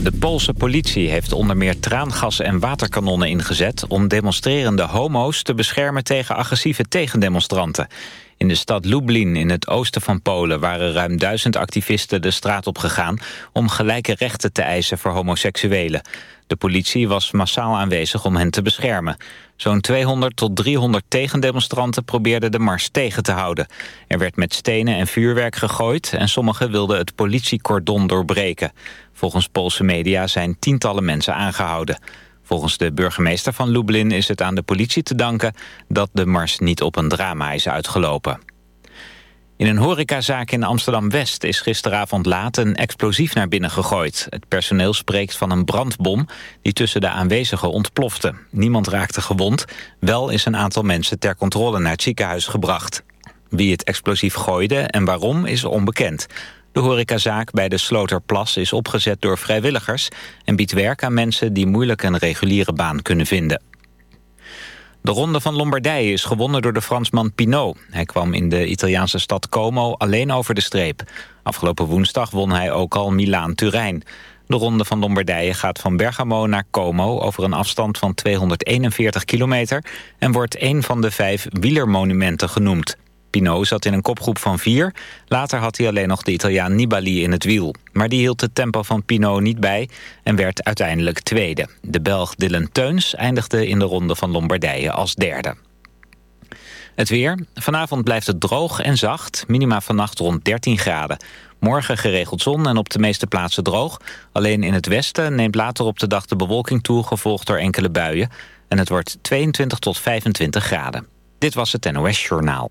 De Poolse politie heeft onder meer traangas en waterkanonnen ingezet... om demonstrerende homo's te beschermen tegen agressieve tegendemonstranten. In de stad Lublin in het oosten van Polen waren ruim duizend activisten de straat op gegaan... om gelijke rechten te eisen voor homoseksuelen. De politie was massaal aanwezig om hen te beschermen. Zo'n 200 tot 300 tegendemonstranten probeerden de mars tegen te houden. Er werd met stenen en vuurwerk gegooid... en sommigen wilden het politiecordon doorbreken. Volgens Poolse media zijn tientallen mensen aangehouden. Volgens de burgemeester van Lublin is het aan de politie te danken... dat de mars niet op een drama is uitgelopen. In een horecazaak in Amsterdam-West is gisteravond laat een explosief naar binnen gegooid. Het personeel spreekt van een brandbom die tussen de aanwezigen ontplofte. Niemand raakte gewond, wel is een aantal mensen ter controle naar het ziekenhuis gebracht. Wie het explosief gooide en waarom is onbekend. De horecazaak bij de Sloterplas is opgezet door vrijwilligers... en biedt werk aan mensen die moeilijk een reguliere baan kunnen vinden. De ronde van Lombardije is gewonnen door de Fransman Pinot. Hij kwam in de Italiaanse stad Como alleen over de streep. Afgelopen woensdag won hij ook al Milaan-Turijn. De ronde van Lombardije gaat van Bergamo naar Como... over een afstand van 241 kilometer... en wordt een van de vijf wielermonumenten genoemd. Pinot zat in een kopgroep van vier. Later had hij alleen nog de Italiaan Nibali in het wiel. Maar die hield het tempo van Pinot niet bij en werd uiteindelijk tweede. De Belg Dylan Teuns eindigde in de ronde van Lombardije als derde. Het weer. Vanavond blijft het droog en zacht. Minima vannacht rond 13 graden. Morgen geregeld zon en op de meeste plaatsen droog. Alleen in het westen neemt later op de dag de bewolking toe... gevolgd door enkele buien. En het wordt 22 tot 25 graden. Dit was het NOS Journaal.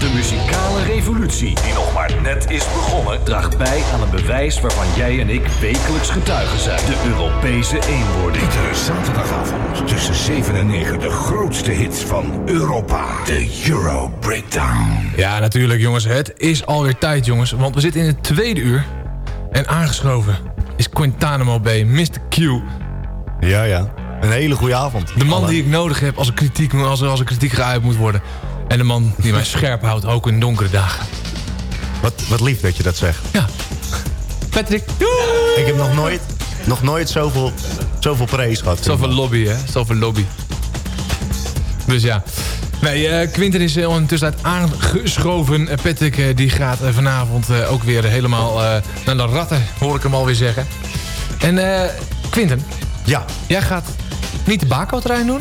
De muzikale revolutie, die nog maar net is begonnen, draagt bij aan een bewijs waarvan jij en ik wekelijks getuigen zijn. De Europese eenwording. Iedere zaterdagavond tussen 7 en 9 de grootste hits van Europa. De Euro Breakdown. Ja, natuurlijk jongens. Het is alweer tijd jongens. Want we zitten in het tweede uur. En aangeschoven is Quintanamo Bay, Mr. Q. Ja, ja. Een hele goede avond. De man die ik nodig heb als er kritiek, als er, als er kritiek geuit moet worden. En de man die mij scherp houdt, ook in donkere dagen. Wat, wat lief dat je dat zegt. Ja. Patrick. Ik heb nog nooit, nog nooit zoveel, zoveel praise gehad. Zoveel lobby, hè? Zoveel lobby. Dus ja. Nee, eh, Quinten is ondertussen uit aangeschoven. Uh, Patrick eh, die gaat eh, vanavond eh, ook weer helemaal eh, naar de ratten, hoor ik hem alweer zeggen. En eh Quinten. Ja. Jij gaat niet de Bako-trein doen?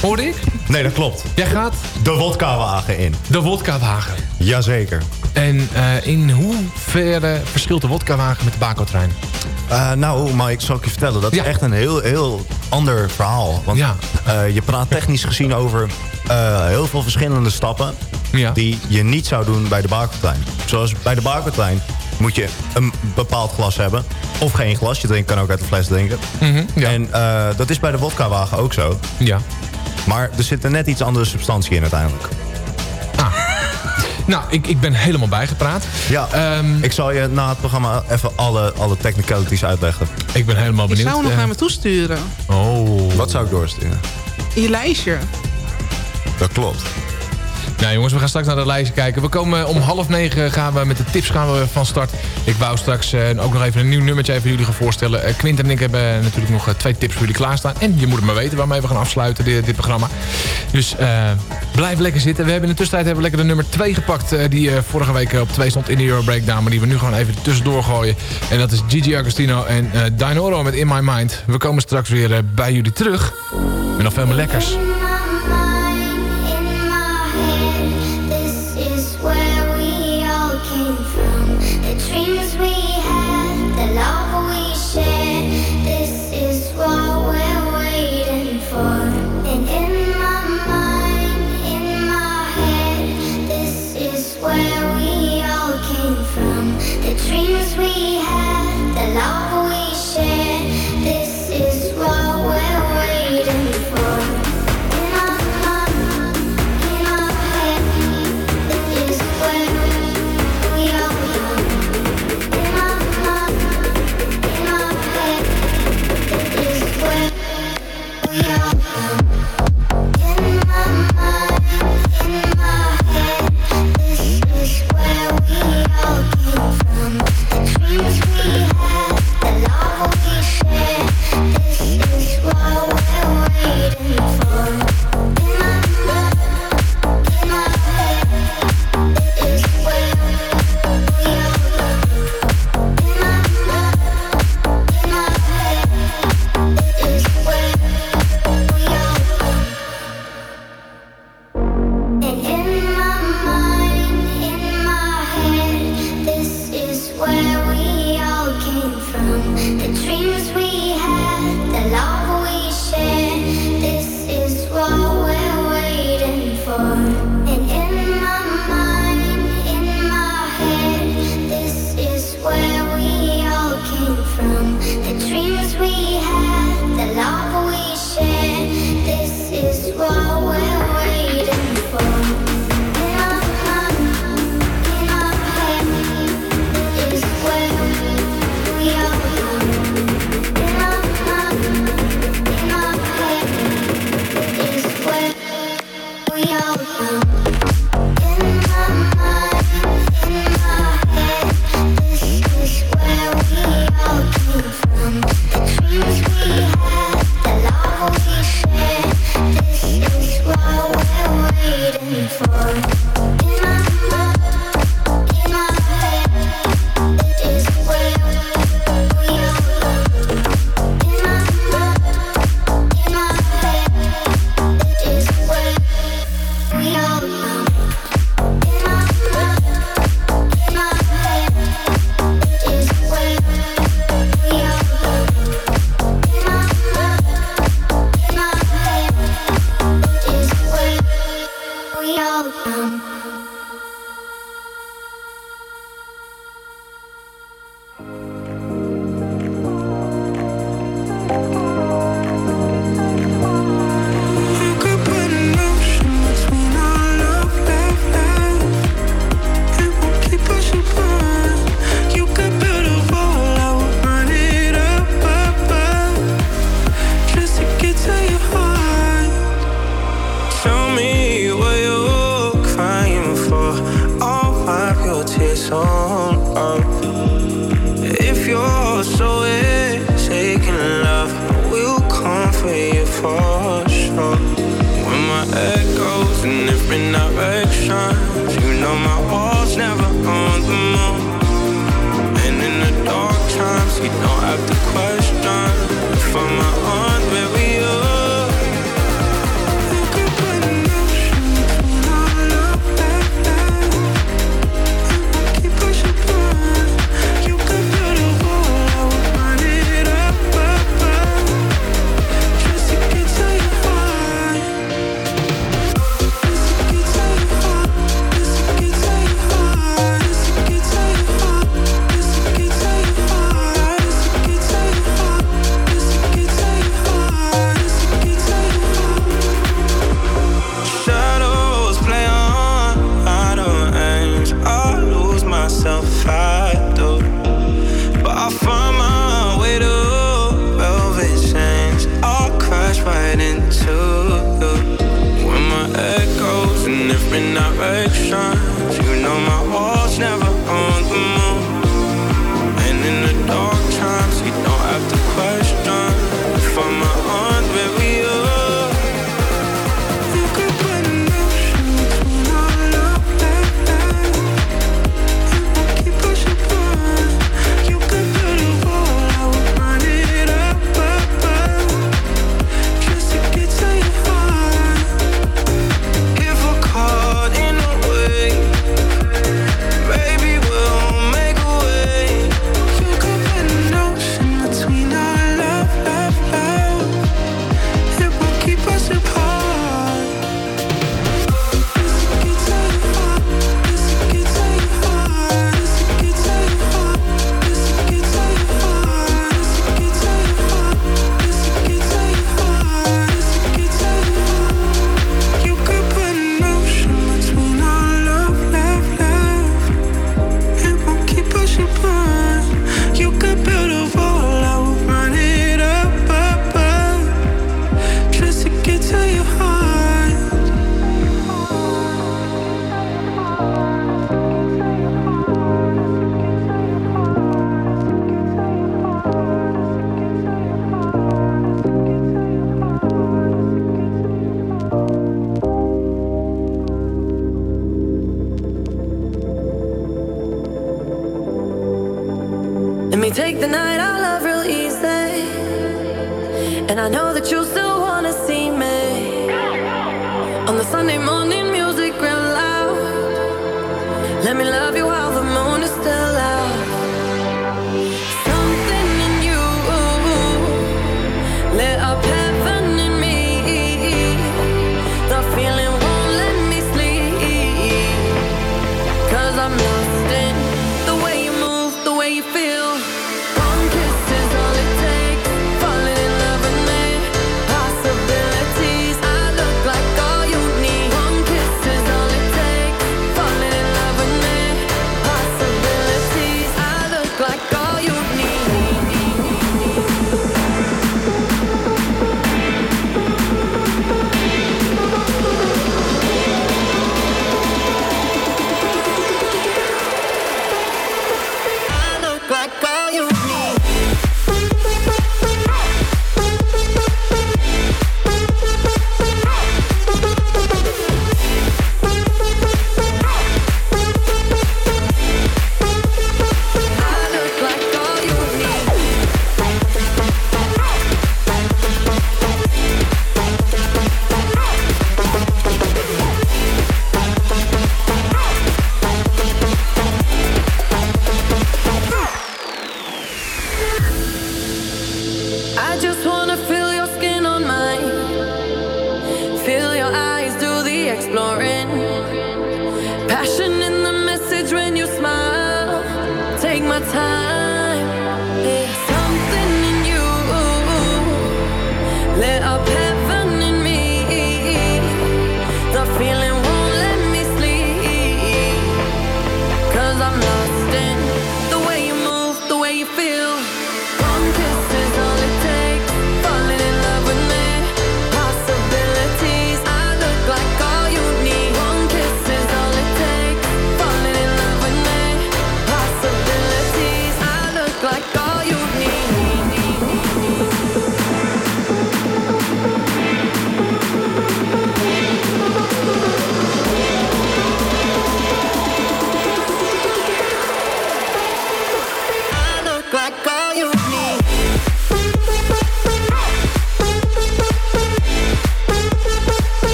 Hoorde ik? Nee, dat klopt. Jij gaat De wodka-wagen in. de wodka-wagen. Jazeker. En eh, in hoeverre verschilt de wodka-wagen met de Bako-trein? Eh, nou, maar ik zal ik je vertellen, dat Ja. is echt een heel, heel ander verhaal. Want Ja. eh, je praat technisch gezien over heel veel verschillende stappen... Ja. die je niet zou doen bij de bakeltrein. Zoals bij de bakeltrein moet je een bepaald glas hebben. Of geen glas, je drinkt, kan ook uit de fles drinken. Mhm, ja. En dat is bij de wodka-wagen ook zo. Ja. Maar er zit er net iets andere substantie in uiteindelijk. Nou, ik, ik ben helemaal bijgepraat. Ja, Ehm, ik zal je na het programma even alle, alle technicalities uitleggen. ik ben helemaal Je benieuwd. zou hem nog Eh, naar me toesturen. Oh. Wat zou ik doorsturen? Je lijstje. Dat klopt. Nou jongens, we gaan straks naar de lijstje kijken. We komen om half negen gaan we met de tips gaan we van start. Ik wou straks eh, ook nog even een nieuw nummertje even jullie gaan voorstellen. Eh, Quint en ik hebben natuurlijk nog eh, twee tips voor jullie klaarstaan. En je moet het maar weten waarmee we gaan afsluiten dit, programma. Dus blijf lekker zitten. We hebben in de tussentijd hebben we lekker de nummer 2 gepakt. die vorige week op 2 stond in de Euro Breakdown. Maar die we nu gewoon even tussendoor gooien. En dat is Gigi Agostino en eh Dinoro met In My Mind. We komen straks weer bij jullie terug. Met nog veel meer lekkers.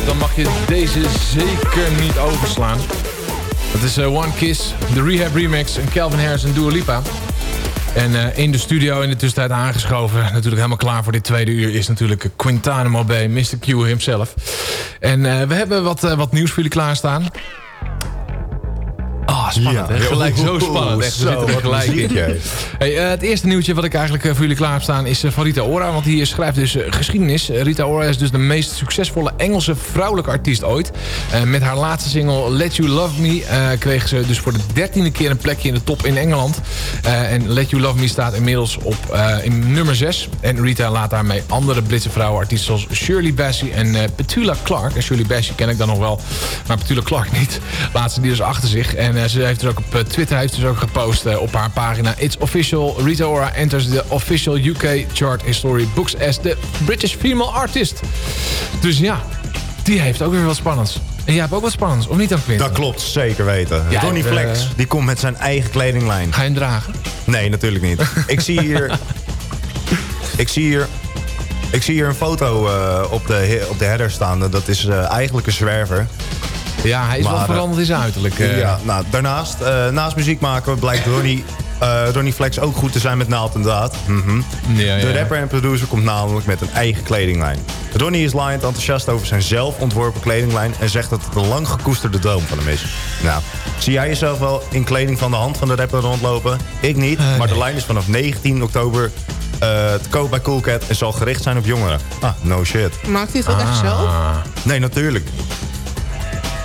dan mag je deze zeker niet overslaan. Het is eh, One Kiss, de Rehab Remix en Calvin Harris en Dua Lipa. En eh, in de studio in de tussentijd aangeschoven, natuurlijk helemaal klaar voor dit tweede uur... is natuurlijk Quintana bij, Mr. Q himself. En eh, we hebben wat, wat nieuws voor jullie klaarstaan spannend. hè? Ja. Gelijk zo spannend. Echt, we zo, zitten er gelijk in. Hey, eh, het eerste nieuwtje wat ik eigenlijk eh, voor jullie klaar heb staan is eh, van Rita Ora. Want die schrijft dus geschiedenis. Rita Ora is dus de meest succesvolle Engelse vrouwelijke artiest ooit. Met haar laatste single Let You Love Me eh, kreeg ze dus voor de dertiende keer een plekje in de top in Engeland. En Let You Love Me staat inmiddels op in nummer 6. En Rita laat daarmee andere Britse vrouwenartiesten zoals Shirley Bassey en Petula Clark. En Shirley Bassey ken ik dan nog wel, maar Petula Clark niet. Laat ze die dus achter zich. En ze heeft er ook op eh, Twitter heeft dus ook gepost eh, op haar pagina. It's official. Rita Ora enters the official UK chart history books as the British female artist. Dus ja, die heeft ook weer wat spannends. En jij hebt ook wat spannends, of niet dan Quinten? Dat klopt, zeker weten. Ik, eh, Flex, die komt met zijn eigen kledinglijn. Ga je hem dragen? Nee, natuurlijk niet. ik zie hier... ik zie hier... Ik zie hier een foto op, de, op de header staan. Dat is eigenlijk een zwerver. Ja, hij is wel Maar, eh, veranderd in zijn uiterlijk. eh. Ja, nou, daarnaast, eh, naast muziek maken blijkt Ronnie, eh Ronnie Flex ook goed te zijn met naald en daad. Mhm. Ja, De ja. rapper en producer komt namelijk met een eigen kledinglijn. Ronnie is laaiend enthousiast over zijn zelf ontworpen kledinglijn... en zegt dat het een lang gekoesterde droom van hem is. Nou, zie jij jezelf wel in kleding van de hand van de rapper rondlopen? Ik niet, maar de lijn is vanaf 19 oktober eh, te koop bij Coolcat... en zal gericht zijn op jongeren. Ah, no shit. Maakt hij het ook echt Ah. zelf? Nee, natuurlijk.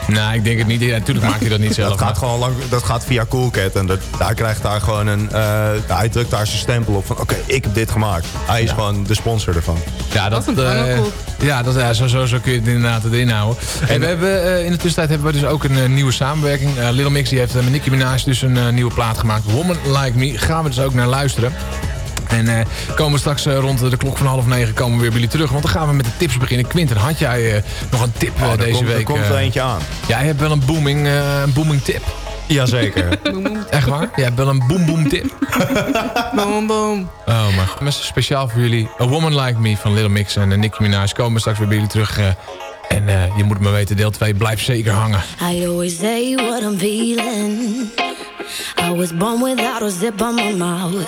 Nou, ik denk het niet. Ja, natuurlijk maakt hij dat niet zelf. Dat gaat, maar- gewoon lang, dat gaat via Coolcat. En dat, hij krijgt daar gewoon een... eh, hij drukt daar zijn stempel op van... Oké, ik heb dit gemaakt. Hij is gewoon de sponsor ervan. Ja, dat, eh, cool. ja, dat, ja zo, zo, zo kun je het inderdaad erin houden. Hey, we hebben, eh, in de tussentijd hebben we dus ook een nieuwe samenwerking. Little Mix die heeft met Nicki Minaj dus een nieuwe plaat gemaakt. Woman Like Me. Gaan we dus ook naar luisteren. En eh, komen straks eh, rond de klok van half negen komen we weer bij jullie terug. Want dan gaan we met de tips beginnen. Quinten, had jij eh, nog een tip Oh, deze komt, week? Er komt er eentje aan. Jij hebt wel een booming, eh, een booming tip. Jazeker. Echt waar? Jij hebt wel een boom boom tip. Boom, boom. Oh, maar goed. speciaal voor jullie. A Woman Like Me van Little Mix en Nicki Minaj komen straks weer bij jullie terug. eh, en eh, je moet maar weten, deel 2 blijft zeker hangen. I always say what I'm feeling. I was born without a zip on my mouth.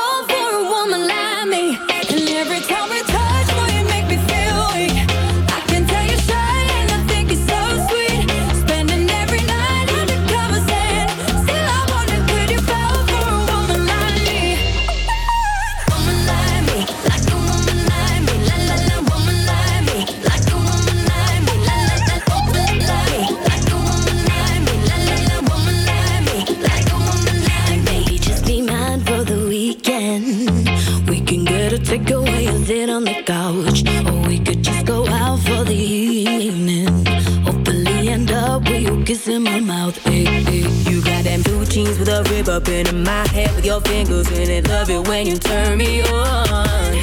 rib up in my head with your fingers in it. Love it when you turn me on.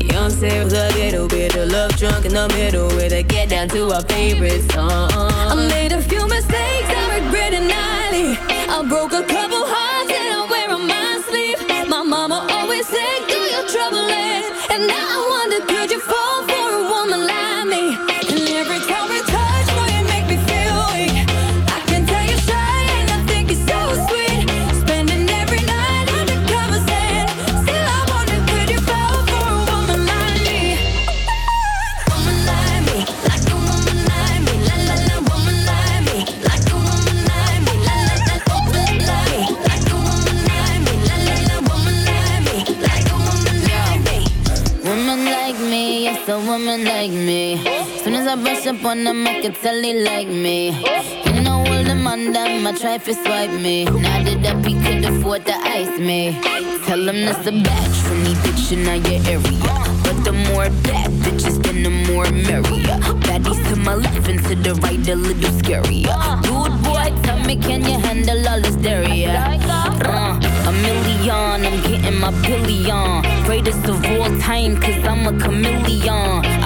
Young Sarah's a little bit of love drunk in the middle with a get down to our favorite song. I made a few mistakes, I regret it nightly. I broke a couple hearts and I wear on my sleeve. My mama always said, do your trouble, And now I wonder, could you up on them, I can tell they like me. You know, all the man, them, I try to swipe me. Now that that he could afford to ice me. Tell them that's a batch for me, bitch, in your area. But the more bad bitches, then the more merrier. Baddies to my left and to the right, a little scarier. Dude, boy, tell me, can you handle all this dairy? Uh, a million, I'm getting my billion. Greatest of all time, cause I'm a chameleon.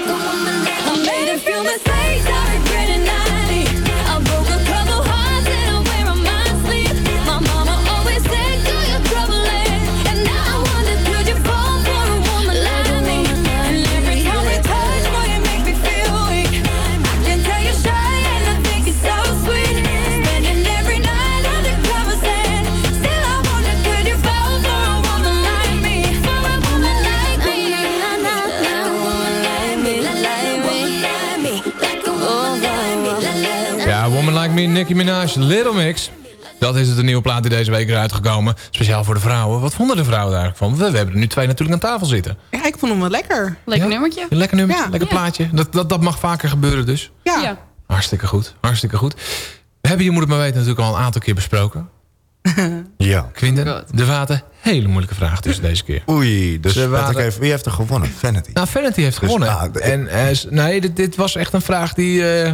Nicki Minaj, Little Mix. Dat is het, de nieuwe plaat die deze week is uitgekomen. Speciaal voor de vrouwen. Wat vonden de vrouwen daar eigenlijk van? We, we hebben er nu twee natuurlijk aan tafel zitten. Ja, ik vond hem wel lekker. Lekker Ja? nummertje. Een lekker nummer, Ja. lekker plaatje. Dat, dat, dat mag vaker gebeuren dus. Ja. Ja. Hartstikke goed, hartstikke goed. We hebben, je moet het maar weten, natuurlijk al een aantal keer besproken. Ja. Quinten, de Water, hele moeilijke vraag dus deze keer. Oei, dus ik even, wie heeft er gewonnen? Vanity. Nou, Vanity heeft Dus, gewonnen. ah, de- en eh, nee, dit, dit was echt een vraag die, eh,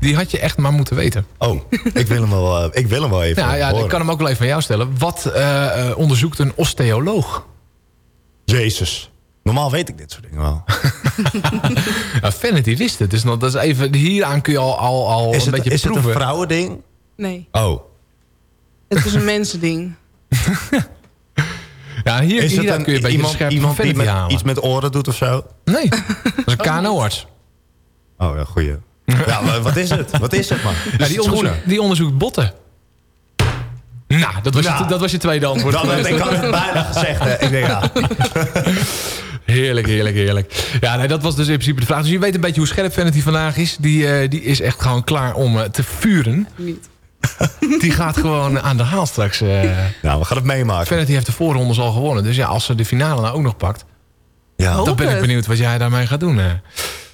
die had je echt maar moeten weten. Oh, ik wil hem wel, eh, ik wil hem wel even Nou ja, horen. ik kan hem ook wel even van jou stellen. Wat eh, eh, onderzoekt een osteoloog? Jezus. Normaal weet ik dit soort dingen wel. Nou, Vanity wist het. Dus dat is even, hieraan kun je al, al, al Is een het, beetje is het proeven. een vrouwending? Nee, Oh. het is een mensending. Ja, hier, Is een, kun je een beetje iemand, iemand van die Vanity met, halen. iets met oren doet of zo? Nee, dat is een KNO-arts. Oh ja, goeie. Ja, wat is het? Wat is het, man? Ja, die, die onderzoekt botten. Nou, dat was, Nou. je, dat was je tweede antwoord. Dan heb ik had het bijna gezegd. Hè. Ik denk, ja. Heerlijk, heerlijk, heerlijk. Ja, nee, dat was dus in principe de vraag. Dus je weet een beetje hoe scherp Vanity vandaag is. Die, eh, die is echt gewoon klaar om eh, te vuren. Niet. Die gaat gewoon aan de haal straks. eh. Nou, we gaan het meemaken. Vanity heeft de voorrondes al gewonnen. Dus ja, als ze de finale nou ook nog pakt... Ja, dan ben ik benieuwd wat jij daarmee gaat doen. eh.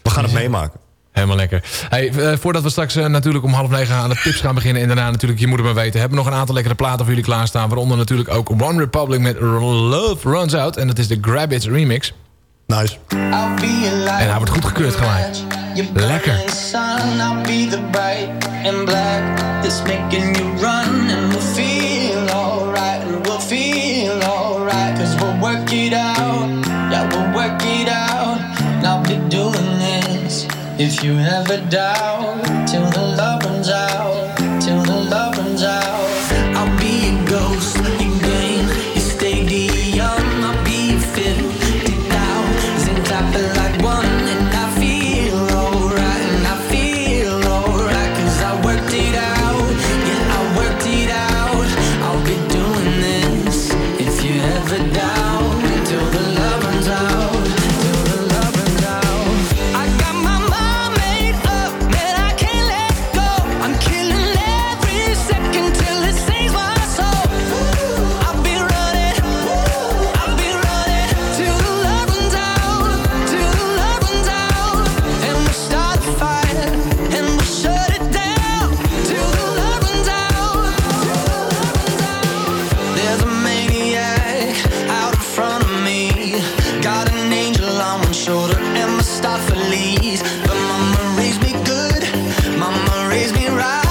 we gaan het meemaken. Helemaal lekker. Hey, eh, voordat we straks eh, natuurlijk om half negen aan de tips gaan beginnen... en daarna natuurlijk, je moet het maar weten... hebben we nog een aantal lekkere platen voor jullie klaarstaan. Waaronder natuurlijk ook One Republic met Love Runs Out. En dat is de Grab It remix. Nice. En hij wordt goedgekeurd gelijk. Lekker. sun, if you ever doubt, till off a leash, but mama raised me good. Mama raised me right.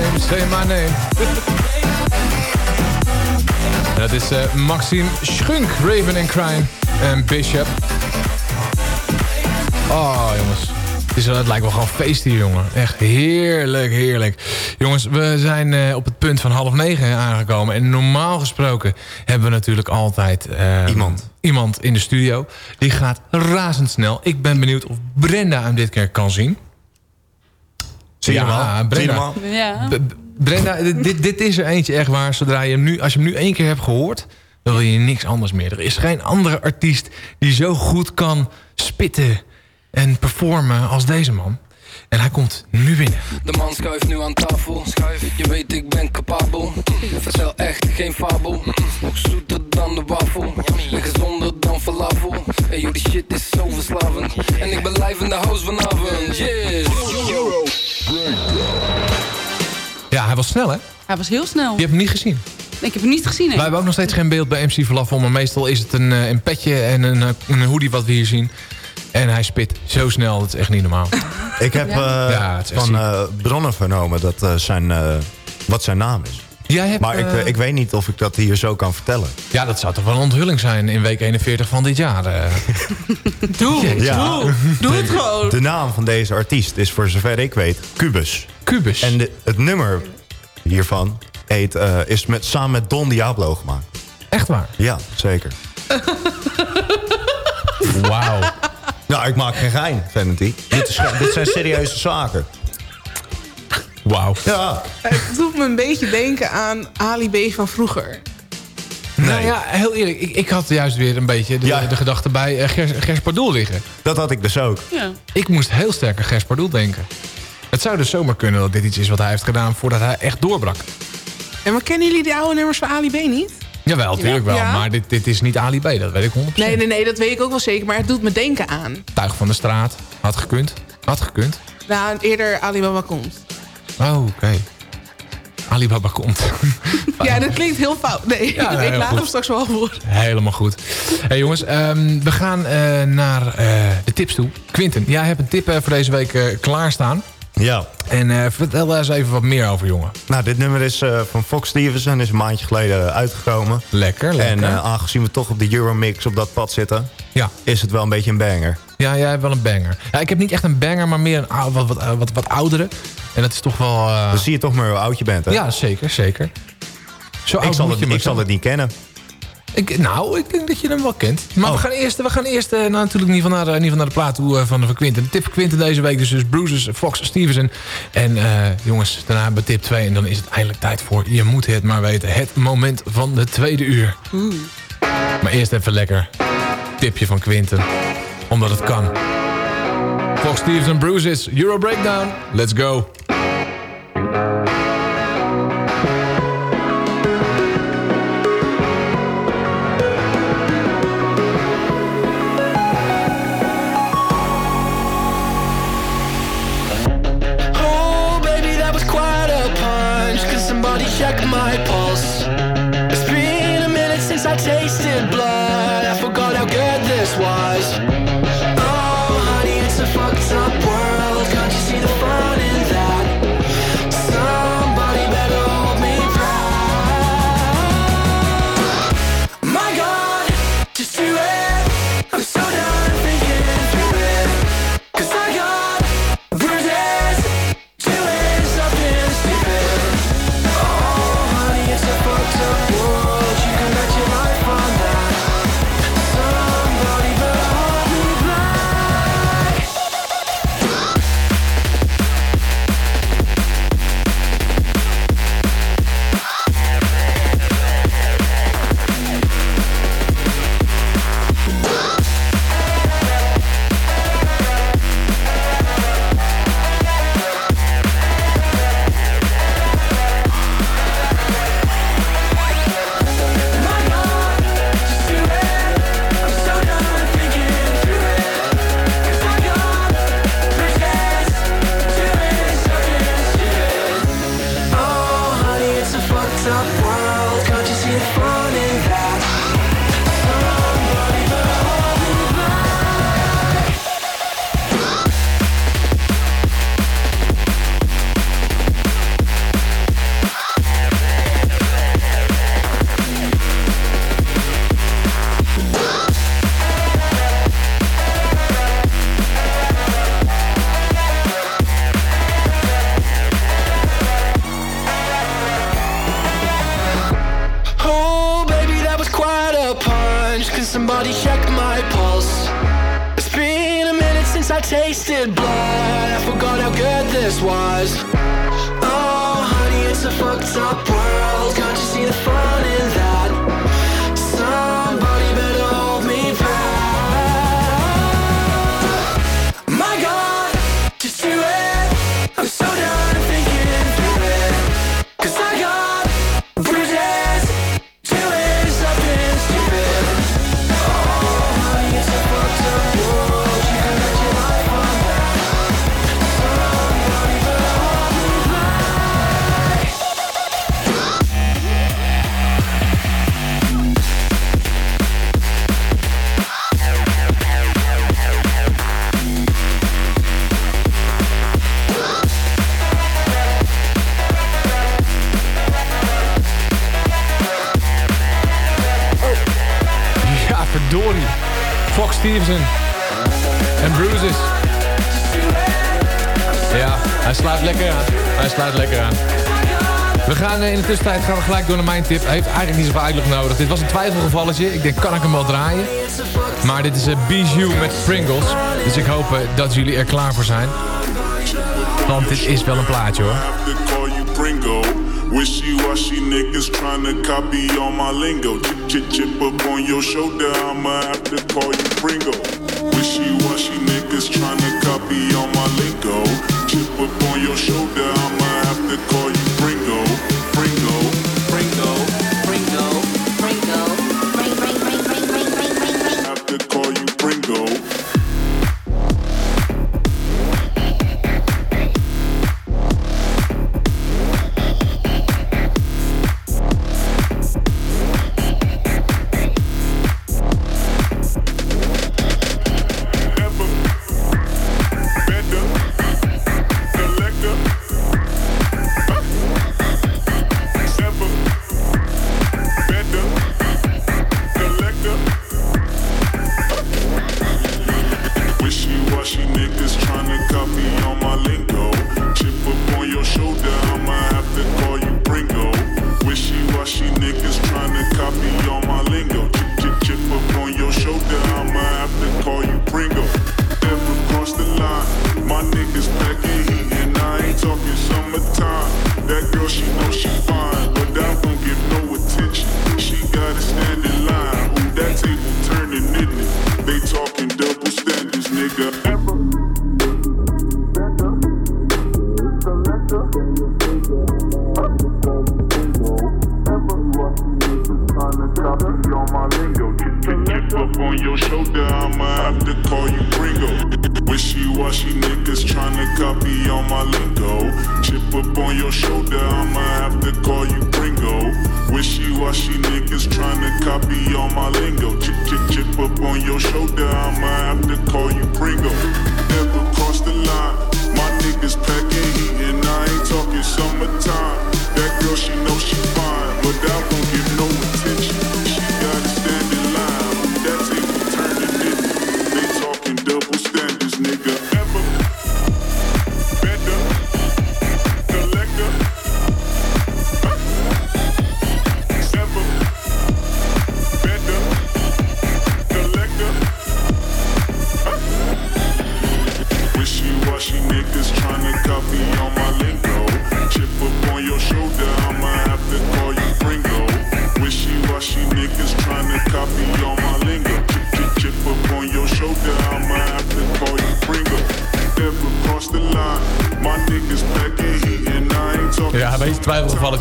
Name, say my name. Dat is eh, Maxime Schunk, Raven and Crime en Bishop. Oh, jongens. Het, is, het lijkt wel gewoon feest hier, jongen. Echt heerlijk, heerlijk. Jongens, we zijn eh, op het punt van half negen aangekomen. En normaal gesproken hebben we natuurlijk altijd... eh, Iemand. Iemand in de studio. Die gaat razendsnel. Ik ben benieuwd of Brenda hem dit keer kan zien. Zie je hem al? Zie je Brenda. hem? Ja. Brenda, dit, dit is er eentje echt waar. Zodra je hem nu, als je hem nu één keer hebt gehoord... dan wil je niks anders meer. Er is geen andere artiest die zo goed kan spitten en performen als deze man. En hij komt nu binnen. De man schuift nu aan tafel. Schuif. Je weet ik ben capabel. Vertel echt geen fabel. Nog zoeter dan de wafel. En gezonder dan falafel. Hey yo, die shit is zo verslavend. En ik ben live in de house vanavond. Yes. Ja, hij was snel, hè? Hij was heel snel. Je hebt hem niet gezien. Ik heb hem niet gezien. Wij hebben ook nog steeds geen beeld bij MC Falafel. Maar meestal is het een, eh, een petje en een, eh, een hoodie wat we hier zien. En hij spit zo snel, dat is echt niet normaal. Ik heb Ja. eh, van eh, bronnen vernomen dat, eh, zijn, eh, wat zijn naam is. Jij hebt, maar ik, ik weet niet of ik dat hier zo kan vertellen. Ja, dat zou toch wel een onthulling zijn in week 41 van dit jaar. eh. Doe, Ja. doe. Doe het gewoon. De naam van deze artiest is voor zover ik weet Cubus. Cubus. En de- het nummer hiervan heet, eh, is met, samen met Don Diablo gemaakt. Echt waar? Ja, zeker. Wauw. Ik maak geen gein, Vanity. Dit, is, dit zijn serieuze zaken. Wauw. Ja. Het doet me een beetje denken aan Ali B van vroeger. Nou ja, heel eerlijk. Ik, ik had juist weer een beetje de, Ja. de gedachte bij Gers, Gers Pardoel liggen. Dat had ik dus ook. Ja. Ik moest heel sterk aan Gers Pardoel denken. Het zou dus zomaar kunnen dat dit iets is wat hij heeft gedaan voordat hij echt doorbrak. En maar kennen jullie de oude nummers van Ali B niet? Jawel, natuurlijk wel. Ja. Maar dit, dit is niet Ali B, dat weet ik 100%. Nee, nee, nee, dat weet ik ook wel zeker. Maar het doet me denken aan. Tuig van de straat. Had gekund. Had gekund. Nou, eerder Alibaba komt. Oh, oké. Alibaba komt. Ja, dat klinkt heel fout. Nee, Ja, nee, ik laat goed. hem straks wel voor. Helemaal goed. Hey jongens, ehm, we gaan eh, naar eh, de tips toe. Quinten, jij hebt een tip eh, voor deze week klaarstaan. Ja. En eh, vertel daar eens even wat meer over, jongen. Nou, dit nummer is eh, van Fox Stevenson. Is een maandje geleden uitgekomen. Lekker, lekker. En eh, aangezien we toch op de Euromix op dat pad zitten... Ja. is het wel een beetje een banger. Ja, jij hebt wel een banger. Ja, ik heb niet echt een banger, maar meer een wat, wat, wat, wat oudere. En dat is toch wel... eh, Dan zie je toch maar hoe oud je bent, hè? Ja, zeker, zeker. Zo ik oud zal, moet het, je ik zal het niet kennen. Ik, nou, ik denk dat je hem wel kent. Maar Oh. we gaan eerst, we gaan eerst eh, nou, natuurlijk niet van naar, de- niet van naar de plaat toe eh, van, van Quinten. De tip van Quinten deze week dus, dus Bruce's, Fox, Stevenson. En eh, jongens, daarna hebben we tip 2. En dan is het eindelijk tijd voor Je moet het maar weten. Het moment van de tweede uur. Maar eerst even lekker tipje van Quinten. Omdat het kan. Fox, Stevenson, Bruce's, Euro Breakdown. Let's go. Gelijk door naar mijn tip. Heeft eigenlijk niet zoveel uitleg nodig. Dit was een twijfelgevalletje. Ik denk, kan ik hem wel draaien? Maar dit is een Bijou met Pringles. Dus ik hoop eh, dat jullie er klaar voor zijn. Want dit is wel een plaatje hoor. Wishy-washy niggas tryna copy all my lingo. Chip, chip up on your shoulder, I'ma have to call you Pringo. Wishy-washy niggas tryna copy all my lingo. Chip up on your shoulder, I'ma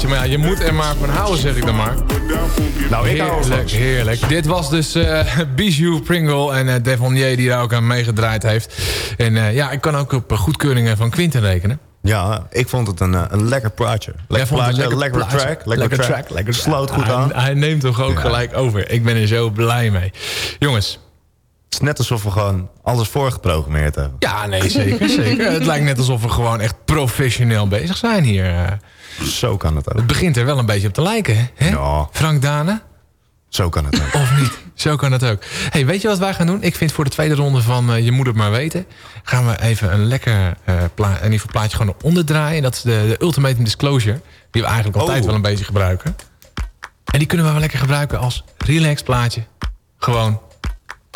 Maar ja, je moet er maar van houden, zeg ik dan maar. Nou, ik hou. Heerlijk, heerlijk. Dit was dus eh Bijou Pringle en eh Devonier die daar ook aan meegedraaid heeft. En eh, ja, ik kan ook op goedkeuringen van Quinten rekenen. Ja, ik vond het een, een lekker plaatje. Lekker plaatje, lekker track. Lekker, track. lekker Sloot goed hij, aan. Hij neemt toch ook gelijk over. Ik ben er zo blij mee. Jongens. Is net alsof we gewoon alles voorgeprogrammeerd hebben. Ja, nee, zeker, zeker. Het lijkt net alsof we gewoon echt professioneel bezig zijn hier. eh. Zo kan het ook. Het begint er wel een beetje op te lijken, hè? Ja. Frank Dane? Zo kan het ook. Of niet? Zo kan het ook. hey, weet je wat wij gaan doen? Ik vind voor de tweede ronde van eh, Je moet het maar weten... gaan we even een lekker eh pla in ieder geval plaatje gewoon eronder draaien. Dat is de, de Ultimate Disclosure. Die we eigenlijk altijd Oh. wel een beetje gebruiken. En die kunnen we wel lekker gebruiken als relax plaatje. Gewoon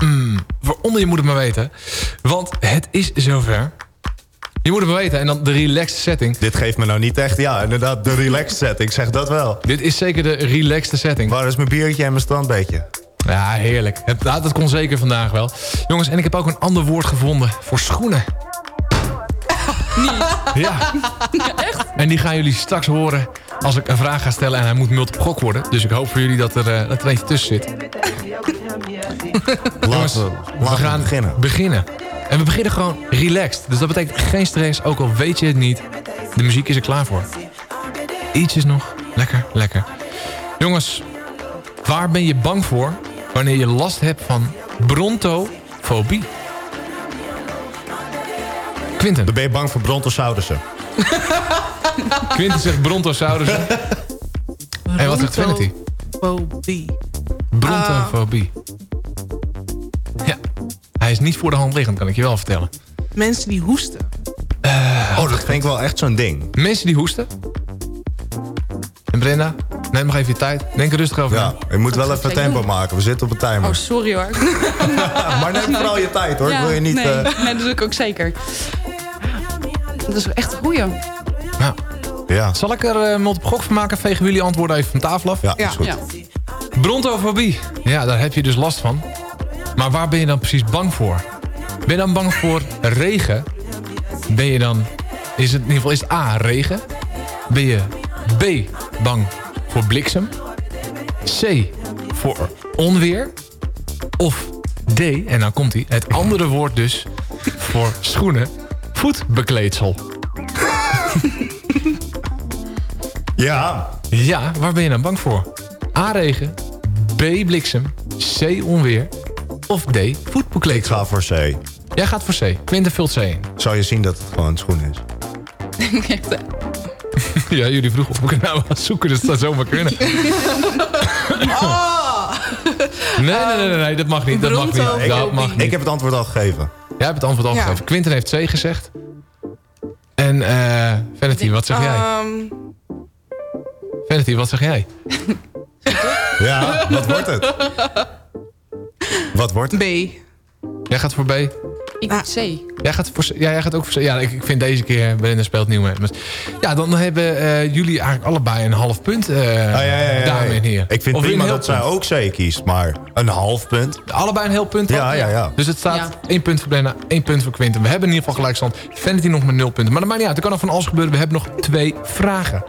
Mm, waaronder je moet het maar weten. Want het is zover. Je moet het maar weten. En dan de relaxed setting. Dit geeft me nou niet echt, ja, inderdaad, de relaxed setting. Zeg dat wel. Dit is zeker de relaxed setting. Waar is mijn biertje en mijn strandbeetje? Ja, heerlijk. Het, nou, dat kon zeker vandaag wel. Jongens, en ik heb ook een ander woord gevonden voor schoenen. Ja. Echt? En die gaan jullie straks horen als ik een vraag ga stellen en hij moet multiple gok worden. Dus ik hoop voor jullie dat er, eh, dat er eentje tussen zit. Jongens, Laten we, we laten we gaan beginnen. beginnen. En we beginnen gewoon relaxed. Dus dat betekent geen stress, ook al weet je het niet. De muziek is er klaar voor. Ietsjes nog. Lekker, lekker. Jongens, waar ben je bang voor wanneer je last hebt van brontofobie? Quinten. Dan ben je bang voor brontosaurussen. Quinten zegt brontosaurussen. En wat zegt Vanity? Fobie. Brontofobie. Ja, hij is niet voor de hand liggend, kan ik je wel vertellen. Mensen die hoesten. oh, dat vind ik wel echt zo'n ding. Mensen die hoesten. En Brenda, neem nog even je tijd. Denk er rustig over Ja, je moet wel even tempo maken. We zitten op een timer. Oh, sorry hoor. maar neem vooral je tijd hoor. Ja, Wil je niet... nee, eh, nee, dat doe ik ook zeker. Dat is echt een goeie. Ja. Ja. Zal ik er uh, multiple gok van maken? Vegen jullie antwoorden even van tafel af? Ja, is goed. Ja. Brontofobie. Ja, daar heb je dus last van. Maar waar ben je dan precies bang voor? Ben je dan bang voor regen? Ben je dan... Is het in ieder geval is A, regen? Ben je B, bang voor bliksem? C, voor onweer? Of D, en dan komt hij, het andere woord dus voor schoenen, voetbekleedsel. Ja. Ja, waar ben je dan bang voor? A, regen, B, bliksem, C, onweer of D, voetbekleedsel. Ik ga voor C. Jij gaat voor C. Quinten vult C in. Zou je zien dat het gewoon een schoen is. ja, jullie vroegen of ik het nou was zoeken, dus dat zou zomaar kunnen. Oh! Nee, nee, nee, nee, nee, dat mag niet. Dat mag niet. Dat mag niet. Ik heb het antwoord al gegeven. Jij hebt het antwoord al Ja. gegeven. Quinten heeft C gezegd. En eh Vanity, wat zeg jij? Ehm, Vanity, wat zeg jij? Ja, wat wordt het? Wat wordt het? B. Jij gaat voor B? Ik C. Jij gaat, voor, C- ja, jij gaat ook voor C. Ja, ik, ik vind deze keer... Belinda speelt nieuw mee. Maar- Ja, dan hebben eh, jullie eigenlijk allebei een half punt. eh Ah, ja, ja, ja, ja. Dames en heren. Ik vind Of prima dat zij ook C kiest, maar een half punt. Allebei een heel punt? Ja, ja, ja. Dus het staat Ja. één punt voor Blenna, één punt voor Quinten. We hebben in ieder geval gelijkstand. Vanity nog met nul punten. Maar dat maakt niet uit. Er kan nog van alles gebeuren. We hebben nog twee vragen.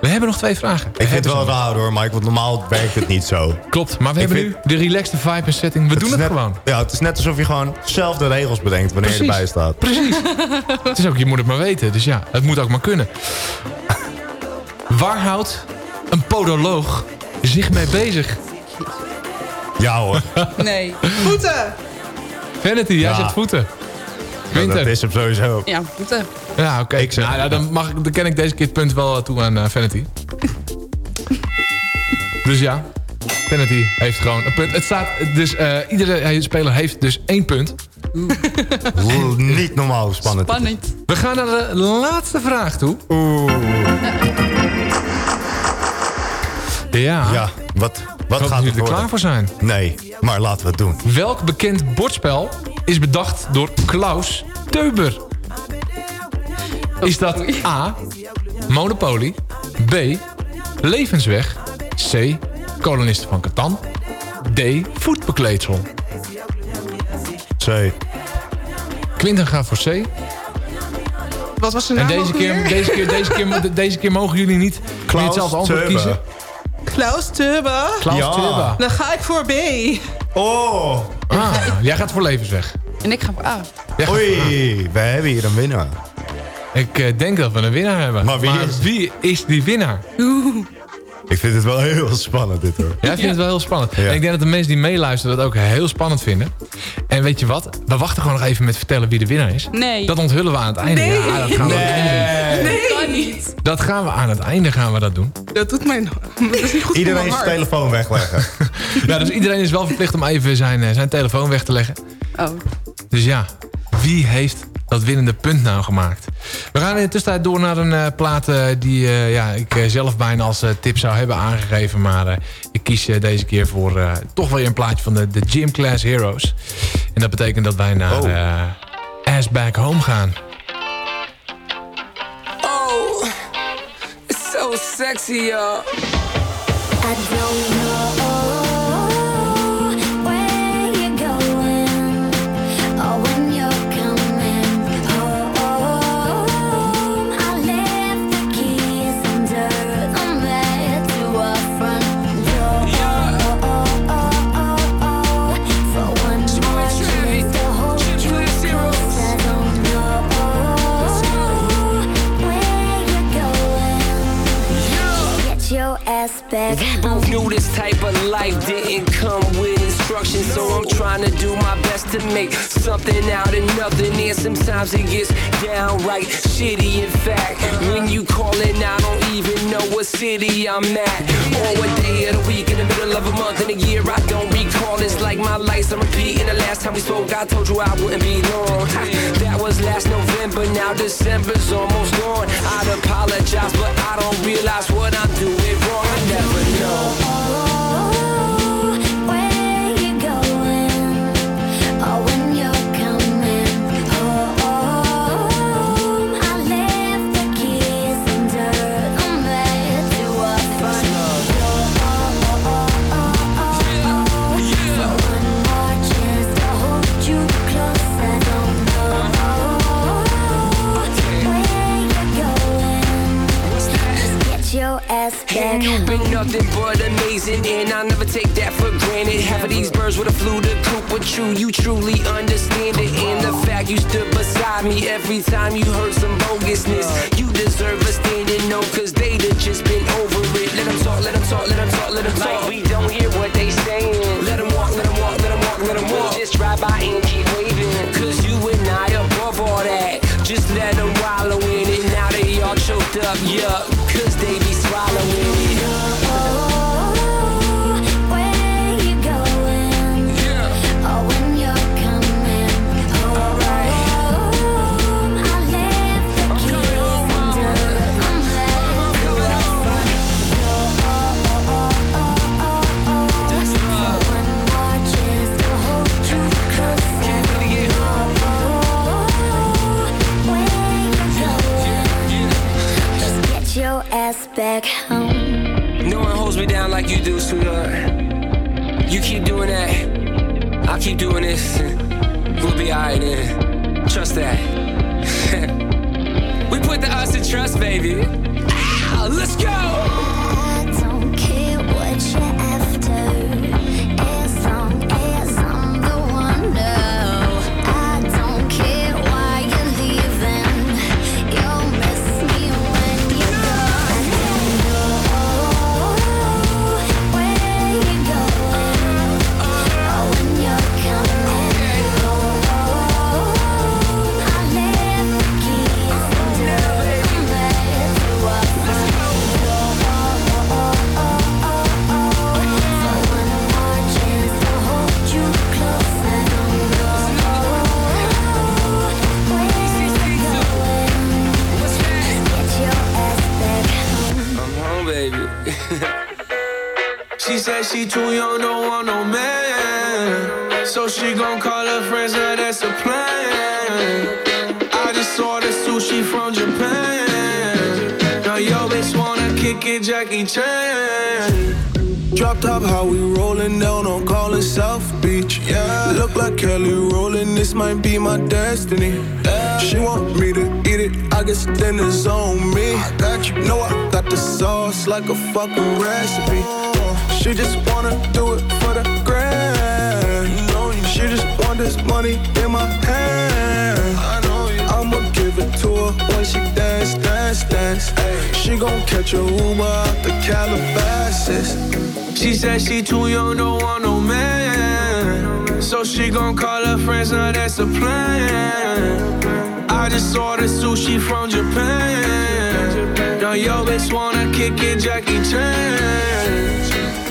We hebben nog twee vragen. Ik vind het wel raar hoor, Mike, want normaal werkt het niet zo. Klopt, maar we Ik hebben vind- nu de relaxed vibe en setting. We doen het net, gewoon. Ja, het is net alsof je gewoon zelf de regels bedenkt wanneer Precies. je erbij staat. Precies. het is ook, je moet het maar weten. Dus ja, het moet ook maar kunnen. Waar houdt een podoloog zich mee bezig? Ja hoor. Nee. Voeten. Vanity, jij Ja. zegt voeten. Quinten. dat is hem sowieso. Ja, voeten. Ja, oké. Ik zeg- Nou, ja, dan, mag, ik- dan ken ik deze keer het punt wel toe aan eh, Vanity. dus ja, Vanity heeft gewoon een punt. Het staat dus, eh, iedere eh, speler heeft dus één punt. Niet normaal spannend. Spannend. We gaan naar de laatste vraag toe. Oeh. Ja, Ja, wat, wat gaat jullie het er worden? klaar voor zijn. Nee, maar laten we het doen. Welk bekend bordspel is bedacht door Klaus Teuber? Is dat A. Monopoly. B. Levensweg. C. Kolonisten van Catan. D. Voetbekleedsel. C. Quinten gaat voor C. Wat was de En naam deze ook keer, deze, keer, deze, keer, deze keer mogen jullie niet meer hetzelfde antwoord Teuber. kiezen. Klaus Tubbe. Klaus Ja. Teuber. Dan ga ik voor B. Oh, Ah, jij gaat voor Levensweg. En ik ga voor A. Gaat oei, we hebben hier een winnaar. Ik eh, denk dat we een winnaar hebben. Maar wie is- wie is die winnaar? Ik vind het wel heel spannend dit hoor. Jij vindt het wel heel spannend. Ja. En ik denk dat de mensen die meeluisteren dat ook heel spannend vinden. En weet je wat? We wachten gewoon nog even met vertellen wie de winnaar is. Nee. Dat onthullen we aan het einde. Nee. Ja, dat gaan we aan het einde doen. Dat kan niet. Dat gaan we aan het einde gaan we dat doen. Dat doet mijn... Dat is niet goed Iedereen mijn zijn telefoon wegleggen. Ja, dus iedereen is wel verplicht om even zijn, eh, zijn telefoon weg te leggen. Oh. Dus ja, wie heeft dat winnende punt nou gemaakt? We gaan in de tussentijd door naar een eh, plaat eh, die eh, ja, ik eh, zelf bijna als tip zou hebben aangegeven. Maar eh, ik kies deze keer voor eh, toch weer een plaatje van de, de Gym Class Heroes. En dat betekent dat wij naar eh, Ass Back Home gaan. Oh, it's so sexy, y'all. I don't know ass We both knew this type of life didn't come with instructions, so trying to do my best to make something out of nothing. And sometimes it gets downright shitty. In fact, when you calling, I don't even know what city I'm at or what day of the week in the middle of a month in a year. I don't recall. It's like my life's on repeat. And the last time we spoke, I told you I wouldn't be long. That was last November. Now December's almost gone. I'd apologize, but I don't realize what I'm doing wrong. I never know. Back you've been nothing but amazing, and I'll never take that for granted. Half of these birds would have flew the coop with you. You truly understand it, and the fact you stood beside me every time you heard some bogusness. You deserve a standing no, cause they'd have just been over it. Let them talk, let them talk, let them talk, let them talk. Like we don't hear what they saying. Ass back home. No one holds me down like you do, sweetheart. You keep doing that, I'll keep doing this. We'll be alright then. Trust that. we put the us in trust, baby. Let's go! Too young, don't want no man. So she gon' call her friends, now that's a plan. I just ordered sushi from Japan. Now yo bitch wanna kick it, Jackie Chan. Drop top, how we rolling down on calling South Beach. Yeah, look like Kelly rolling. This might be my destiny. She want me to eat it. I guess it's on me. I got you. Know I got the sauce like a fucking recipe. She just wanna do it for the grand. She just want this money in my hand. i know i'm gonna give it to her when she dance, dance, dance. She gon' catch a Uber out the Calabasas. She said she too young, don't want no man. So she gon' call her friends, now that's a plan. I just ordered sushi from Japan. Now yo bitch wanna kick it, Jackie Chan.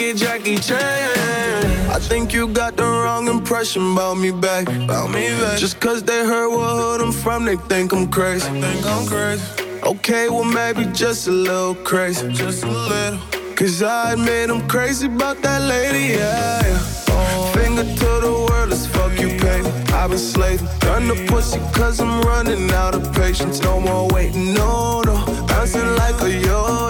Jackie Chan. I think you got the wrong impression about me back. About me back. Just cause they heard what hood I'm from, they think I'm crazy. think I'm crazy. Okay, well maybe just a little crazy. Just a little. Cause I admit I'm crazy about that lady, yeah. yeah. Finger to the world, let's fuck you, pay. I've been slaving. Done the pussy cause I'm running out of patience. No more waiting, no, no. Bouncing like a yo-yo.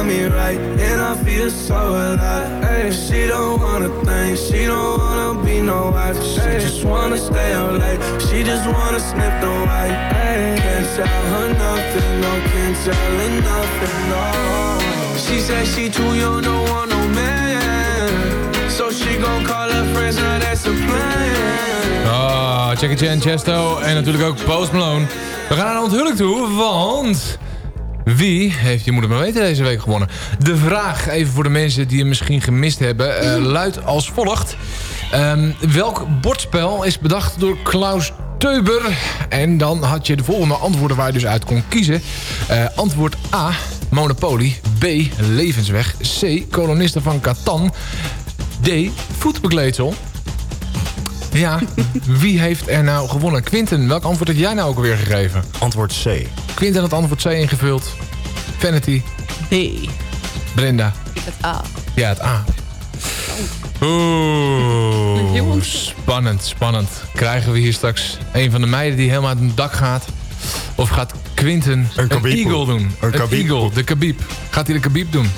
Got me right, and I feel so alive. Ay, she don't wanna think, she don't wanna be no wife. She just wanna stay up late, she just wanna sniff the white. Ay, can't tell her nothing, no, can't tell her nothing, no. She said she too young, don't want no man. So she gon' call her friends, now that's a plan. Ah, Jackie Chan, Chesto en natuurlijk ook Post Malone. We gaan naar de onthulling toe, want... Wie heeft Je Moet Het Maar Weten deze week gewonnen? De vraag, even voor de mensen die hem misschien gemist hebben, eh, luidt als volgt. Ehm, welk bordspel is bedacht door Klaus Teuber? En dan had je de volgende antwoorden waar je dus uit kon kiezen. Eh, antwoord A, Monopoly. B, Levensweg. C, Kolonisten van Catan. D, Voetbekleedsel. Ja, wie heeft er nou gewonnen? Quinten, welk antwoord heb jij nou ook alweer gegeven? Antwoord C. Quinten had antwoord C ingevuld. Vanity. B. Brenda. Ik het A. Ja, het A. Oeh, spannend, spannend. Krijgen we hier straks een van de meiden die helemaal uit het dak gaat? Of gaat Quinten een, eagle doen? Een kabiep. eagle, de kabiep. Gaat hij de kabiep doen?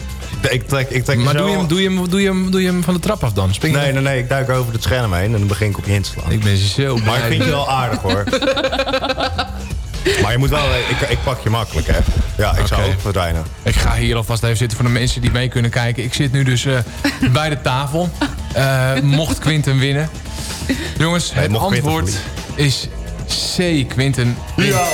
Ik trek, ik trek Maar zo- doe je, hem, doe, je hem, doe, je hem, doe je hem van de trap af dan? Spring Nee, nee, nee. Ik duik over het scherm heen en dan begin ik op je in te slaan. Ik ben zo blij. Maar ik vind je wel aardig hoor. maar je moet wel... Ik, ik pak je makkelijk hè. Ja, ik zou ook verdwijnen. Ik ga hier alvast even zitten voor de mensen die mee kunnen kijken. Ik zit nu dus eh, bij de tafel. Eh, mocht Quinten winnen. Jongens, het Quinten antwoord is C. Quinten. Ja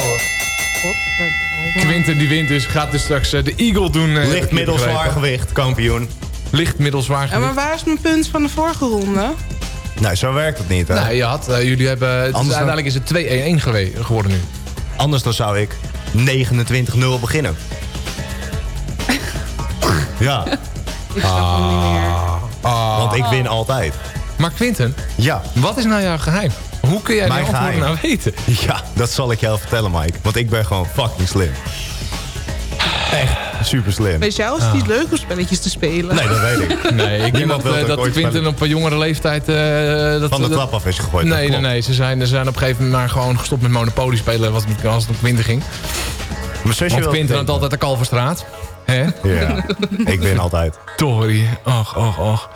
Quinten die wint dus. Gaat dus straks eh, de Eagle doen. eh, Licht middelzwaar gewicht, kampioen. Licht middelswaar Ja, gewicht. maar waar is mijn punt van de vorige ronde? Nee, zo werkt het niet hè. Nee, je had, eh, jullie hebben, het is, dan- uiteindelijk is het 2-1-1 gewe- geworden nu. Anders dan zou ik 29-0 beginnen. ja. Ah. Want ik win altijd. Maar Quinten, Ja. wat is nou jouw geheim? Hoe kun jij Mijn die antwoorden geheim? nou weten? Ja, dat zal ik jou vertellen, Mike. Want ik ben gewoon fucking slim. Echt super slim. Weet jou is het niet leuk om spelletjes te spelen? Nee, dat weet ik. Nee, ik denk Niemand dat, wil eh, dat dat ooit Quinten op een jongere leeftijd... eh, dat, Van de trap af is gegooid. Nee, nee, nee. Ze zijn, ze zijn op een gegeven moment maar gewoon gestopt met Monopoly spelen het, als het om Quinten ging. Mijn zusje Want Quinten had het altijd de Kalverstraat. Hè? Ja, ik win altijd. Tori. Och, och, och.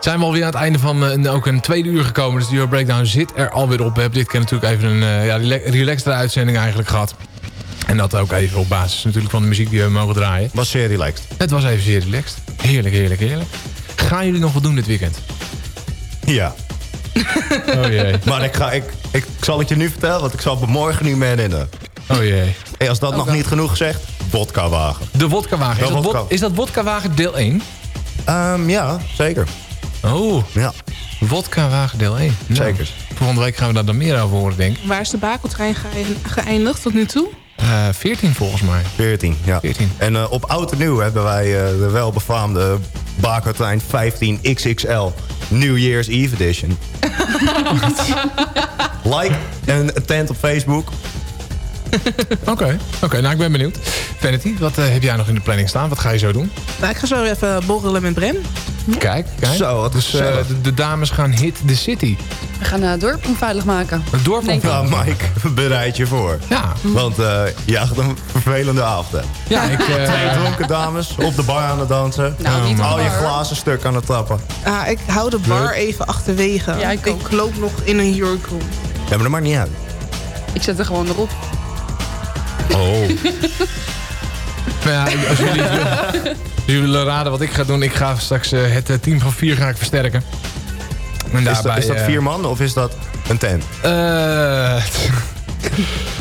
Zijn we alweer aan het einde van eh, ook een tweede uur gekomen. Dus de Euro Breakdown zit er alweer op. We hebben dit keer natuurlijk even een eh, ja, rela- relaxtere uitzending eigenlijk gehad. En dat ook even op basis natuurlijk van de muziek die we mogen draaien. Was zeer relaxed. Het was even zeer relaxed. Heerlijk, heerlijk, heerlijk. Gaan jullie nog wat doen dit weekend? Ja. Oh jee. Maar ik, ga, ik, ik zal het je nu vertellen, want ik zal me morgen niet meer herinneren. Oh jee. Hey, als dat nog niet genoeg gezegd, vodka wagen. De wodkawagen. Is, De dat wodka. wod- is dat wodkawagen deel 1? Ehm, ja, zeker. Oh, Ja, wodkawagen deel 1. Nou, zeker. Volgende week gaan we daar dan meer over horen, denk ik. Waar is de bakeltrein geëin- geëindigd tot nu toe? Eh 14 volgens mij. 14, ja. 14. En eh, op Oud en Nieuw hebben wij eh, de welbefaamde Bakertrein 15 XXL New Year's Eve Edition. like en tent op Facebook. Oké, oké. nou ik ben benieuwd. Vanity, wat eh, heb jij nog in de planning staan? Wat ga je zo doen? Nou, ik ga zo even borrelen met Bren. Kijk, kijk. Zo, wat dus eh, de, de dames gaan hit the city. We gaan het dorp veilig maken. Het dorp ik. Nou, Mike, bereid je voor. Ja. Want eh je gaat een vervelende avond hebben. Ja, ik... eh, Twee dronken dames op de bar aan het dansen. Nou, niet Al je glazen stuk aan het trappen. Ah, ik hou de bar Leuk. even achterwege. Ja, ik ook. loop nog in een jurkroom. Ja, maar dat maakt niet uit. Ik zet er gewoon erop. Oh. nou ja, als jullie, als jullie willen raden wat ik ga doen. Ik ga straks eh, het eh, team van vier ga ik versterken. En Is dat, is dat eh, vier man of is dat een tent?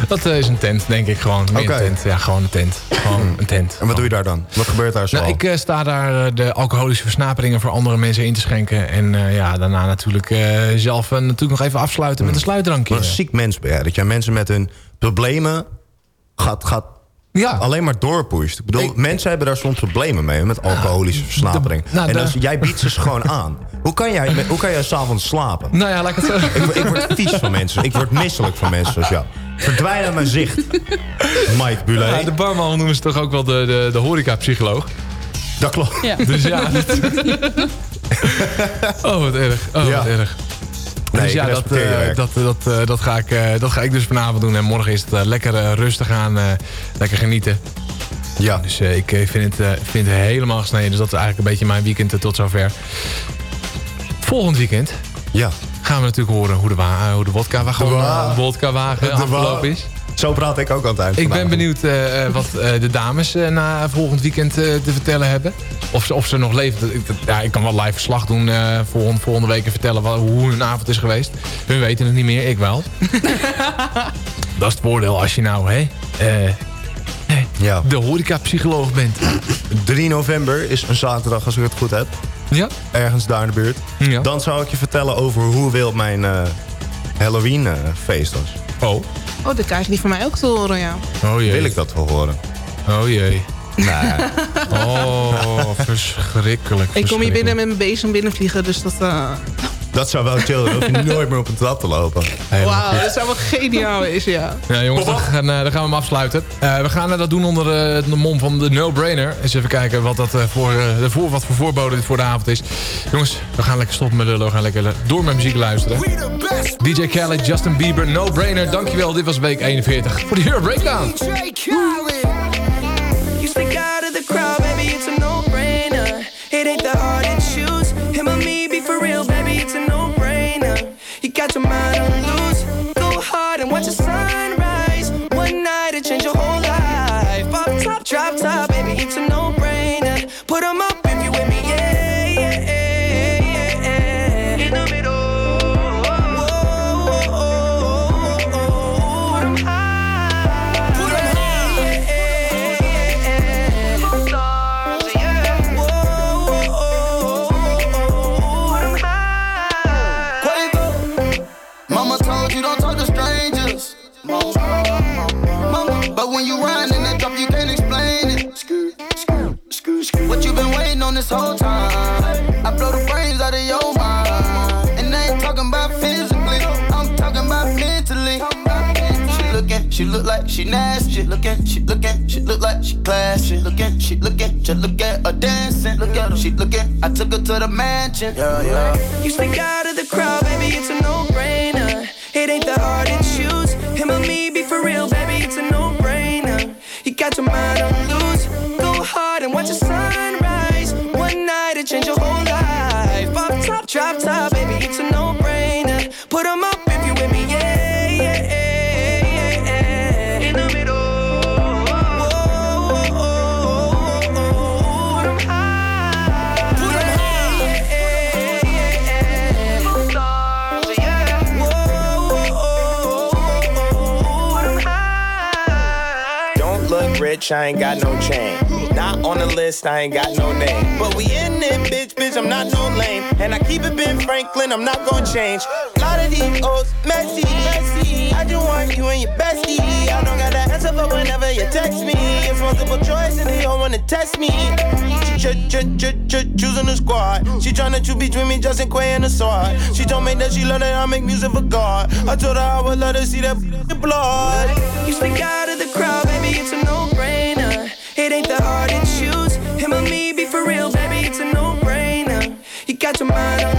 Dat is een tent, denk ik gewoon. Meer een tent. Ja, gewoon een tent. Gewoon een tent. En wat doe je daar dan? Wat gebeurt daar zo? Nou, ik sta daar de alcoholische versnaperingen voor andere mensen in te schenken. En ja, daarna natuurlijk zelf natuurlijk nog even afsluiten met een sluitdrankje. Wat een ziek mens ben jij. Dat jij mensen met hun problemen gaat, gaat ja. alleen maar doorpusht. Ik bedoel, mensen hebben daar soms problemen mee met alcoholische versnapering. nou, en de- als, jij biedt ze ze gewoon aan. Hoe kan jij, hoe kan jij s'avonds slapen? Nou ja, laat ik het zo. Ik, word- ik word vies van mensen. Ik word misselijk van mensen zoals jou. Verdwijn uit mijn zicht. Mike Bulet. Ja, de barman noemen ze toch ook wel de, de, de horeca-psycholoog. Dat klopt. Ja. Dus ja. dat- oh, wat erg. Oh, Ja. wat erg. Nee, dus ja, dat, eh, werk. dat, dat, eh, dat, ga ik, eh, dat ga ik dus vanavond doen. En morgen is het lekker rustig aan. lekker genieten. Ja. Dus ik vind het, vind het helemaal gesneden. Dus dat is eigenlijk een beetje mijn weekend tot zover. Volgend weekend Ja. gaan we natuurlijk horen hoe de, wa- hoe de wodka, wa- wodka-wagen De afgelopen is. Zo praat ik ook altijd. Ik ben benieuwd eh, eh, wat eh, de dames eh, na volgend weekend eh, te vertellen hebben. Of ze, of ze nog leven. Ik- Ja, ik kan wel live verslag doen eh, volgende, volgende week en vertellen wat, hoe hun avond is geweest. Hun weten het niet meer, ik wel. dat is het voordeel als je nou hè, eh, Ja. de horeca-psycholoog bent. 3 november is een zaterdag, als ik het goed heb. Ja? Ergens daar in de buurt. Ja. Dan zou ik je vertellen over hoe wild mijn eh, Halloween eh, feest was. Oh. Oh, dat krijg je die van mij ook te horen, ja. Oh jee. Wil ik dat wel horen? Oh jee. Nee. Oh, verschrikkelijk. Ik kom hier binnen met mijn bezem binnenvliegen, dus dat... eh Dat zou wel chill zijn. Dan hoef je nooit meer op een trap te lopen. Wauw, dat zou wel geniaal wezen, ja. Ja, jongens, dan gaan, eh, dan gaan we hem afsluiten. Eh, we gaan eh, dat doen onder de mom van de no-brainer. Eens even kijken wat, dat, eh, voor, eh, de voor, wat voor voorbode dit voor de avond is. Jongens, we gaan lekker stoppen met lullen. We gaan lekker le- door met muziek luisteren. DJ Khaled, Justin Bieber, no-brainer. Dankjewel, dit was week 41 voor de Euro Breakdown. You it's a no-brainer. Put 'em up this whole time? I blow the brains out of your mind. And I ain't talking about physically, I'm talking about mentally. She looking, she look like she nasty. She looking, she looking, she look like she classy. She looking, she looking, just look at her dancing. Look at her, she looking. I took her to the mansion. Yeah, yeah. You stick out of the crowd, baby, it's a no-brainer. It ain't that hard to choose. Him or me, be for real, baby, it's a watch, I ain't got no chain. Not on the list, I ain't got no name. But we in it, bitch, bitch, I'm not no lame. And I keep it Ben Franklin, I'm not gonna change. A lot of these oats, messy, messy. I just want you and your bestie. I don't got that answer for whenever you text me. It's multiple choice and they all wanna test me. She ch- ch- ch- ch- choosing the squad. She tryna choose between me, Justin Quay, and the sword. She told me that she love that I make music for God. I told her I would love to see that blood. You sneak out of the crowd. for real, baby, it's a no-brainer. You got your mind on